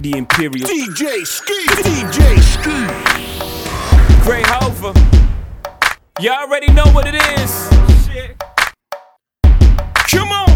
the Imperial. DJ Ski, DJ Ski. Gray Hover. You already know what it is. Shit. Come on.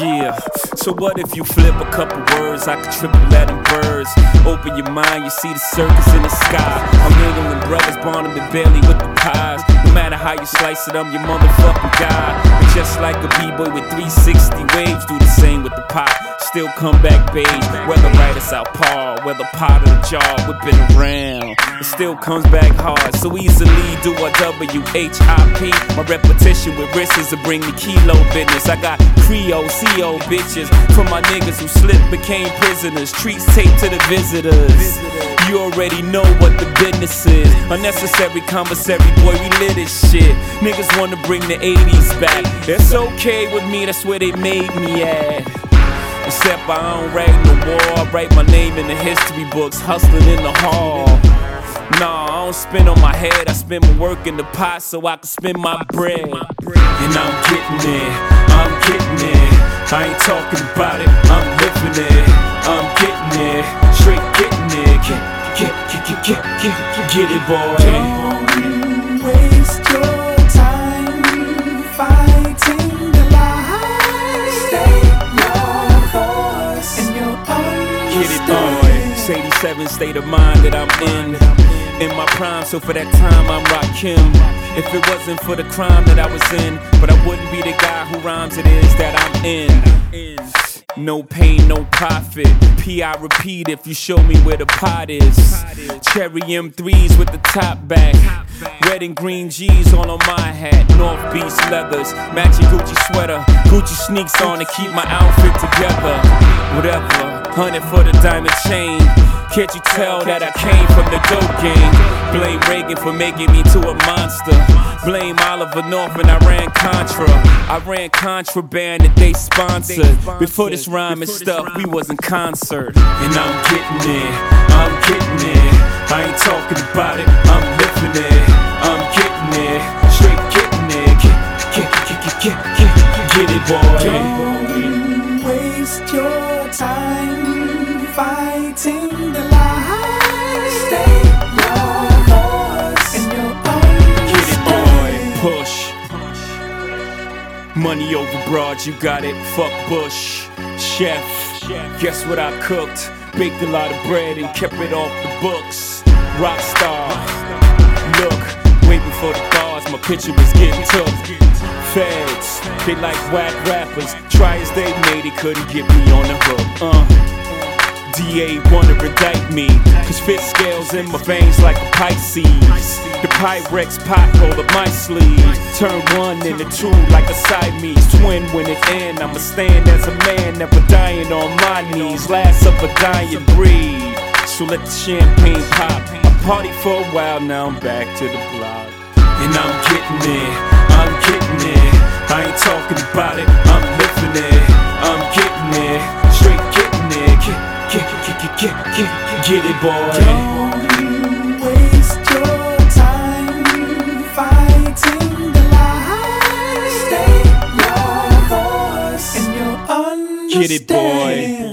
Yeah, so what if you flip a couple words? I could triple that in birds. Open your mind, you see the circus in the sky. I'm mingling brothers, Barnum and Bailey with the pies. No matter how you slice it, I'm your motherfucking guy. And just like a b-boy with 360 waves, do the same with the pop. Still come back beige, whether right or southpaw, whether pot or jar, whipping around. It still comes back hard, so easily do a W-H-I-P. My repetition with wrists to bring the kilo business. I got Creole, CO bitches for my niggas who slipped, became prisoners. Treats taped to the visitors. You already know what the business is. Unnecessary commissary, boy, we lit this shit. Niggas wanna bring the 80s back. It's okay with me, that's where they made me at. Except I don't write no more. I write my name in the history books, hustling in the hall. Nah, I don't spend on my head, I spend my work in the pot so I can spend my bread. And I'm getting it, I'm getting it. I ain't talking about it, I'm living it. I'm getting it, straight getting it. Get, get, get, get, get, get it, boy. Boy. 87 state of mind that I'm in. In my prime, so for that time I'm Rakim. If it wasn't for the crime that I was in, but I wouldn't be the guy who rhymes it is that I'm in. No pain, no profit. P, I repeat if you show me where the pot is. Cherry M3s with the top back. Red and green G's all on my hat. North Beach leathers, matching Gucci sweater. Gucci sneaks on to keep my outfit together. Whatever, hunted for the diamond chain. Can't you tell that I came from the dope game? Blame Reagan for making me to a monster. Blame Oliver North and I ran Contra. I ran contraband that they sponsored. Before this rhyme and stuff, we was in concert. And I'm getting it, I'm getting it. I ain't talking about it, I'm living it. I'm getting it, straight getting it. Get, get, get, get, get, get, get it, boy. Fighting the. State your voice and your Get it, boy. Push. Money over broad, you got it. Fuck Bush. Chef. Guess what I cooked? Baked a lot of bread and kept it off the books. Rockstar. Look, way before the bars, my picture was getting took. Feds, they like whack rappers. Try as they may, they couldn't get me on the hook. Uh. DA wanna indict me. Cause fit scales in my veins like a Pisces. The Pyrex pot roll up my sleeve. Turn one into two like a Siamese Twin. When it end I'ma stand as a man Never dying on my knees. Last of a dying breed. So let the champagne pop. I party for a while Now I'm back to the block. And I'm getting it I'm getting it. I ain't talking about it get, get, get, it, boy. Don't waste your time fighting the lies. Stay your voice and your understanding. Get it, boy.